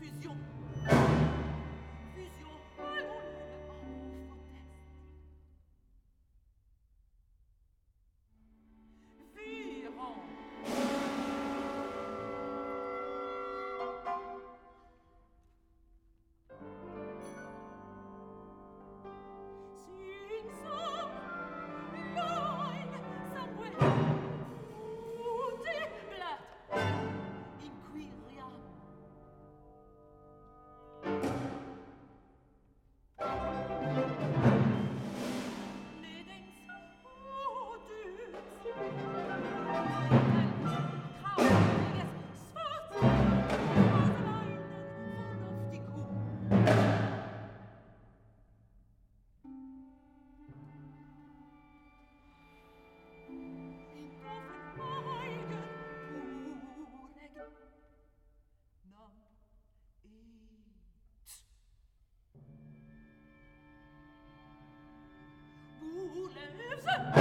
Fusion. lives.